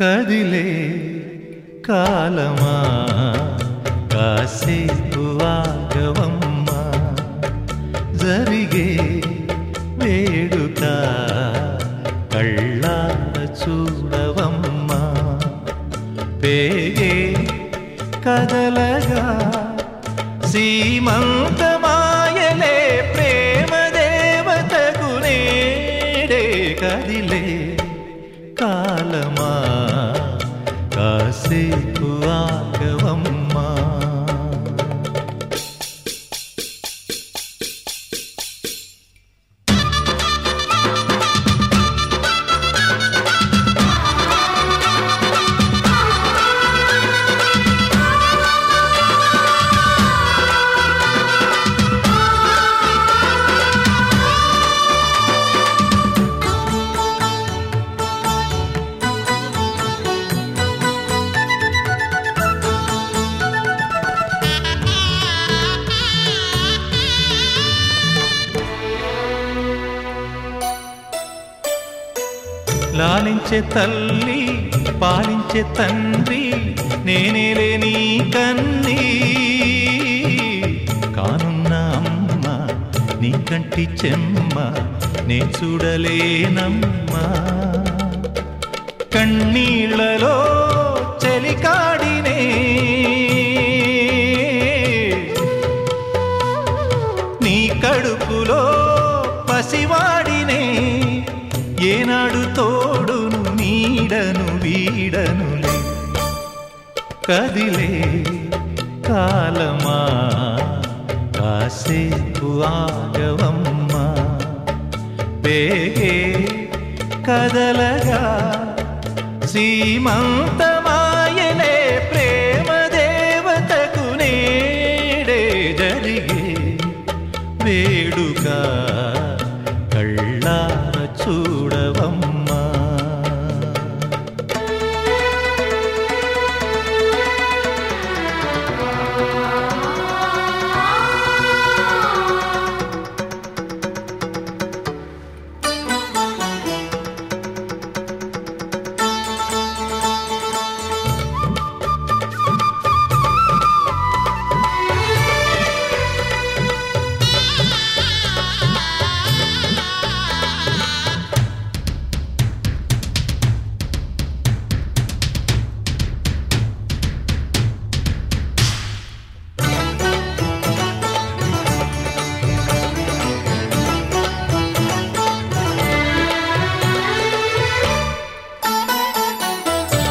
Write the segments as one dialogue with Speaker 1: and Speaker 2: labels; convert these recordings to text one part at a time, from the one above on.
Speaker 1: కదిలే కాలమా? కాసేపు ఆగవమ్మ. జరిగే వేడుక కళ్ళార చూడవమ్మ. పేగే కదలగా సీమంతమాయలే ప్రేమ దేవతకు నేడే కదిలే కాలమా? లాలించే తల్లి పాలించే తండ్రి నేనేలే నీ కన్ని. కానున్న అమ్మ నీ కంటి చెమ్మ నే చూడలేనమ్మా. కన్నీళ్ళలో చెలికాడినే వీడనులే కదిలే కాలమా? కాసేపు ఆగవమ్మా. పేగే కదలగా సీమంతా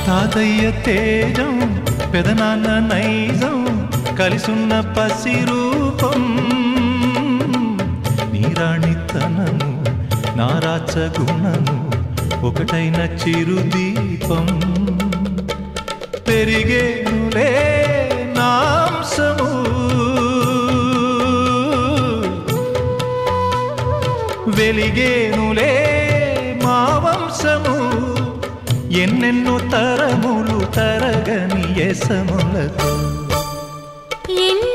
Speaker 1: తాతయ్య తేజం పెదనాన్న నైజం కలిసున్న పసి రూపం. నీరాణితనము నారాచ గుణము ఒకటైన చిరుదీపం. పెరిగేనులే నాంసము. వెలిగేను ఎన్నెన్నో తరములు తరగని ఎసములతో
Speaker 2: ఎన్ని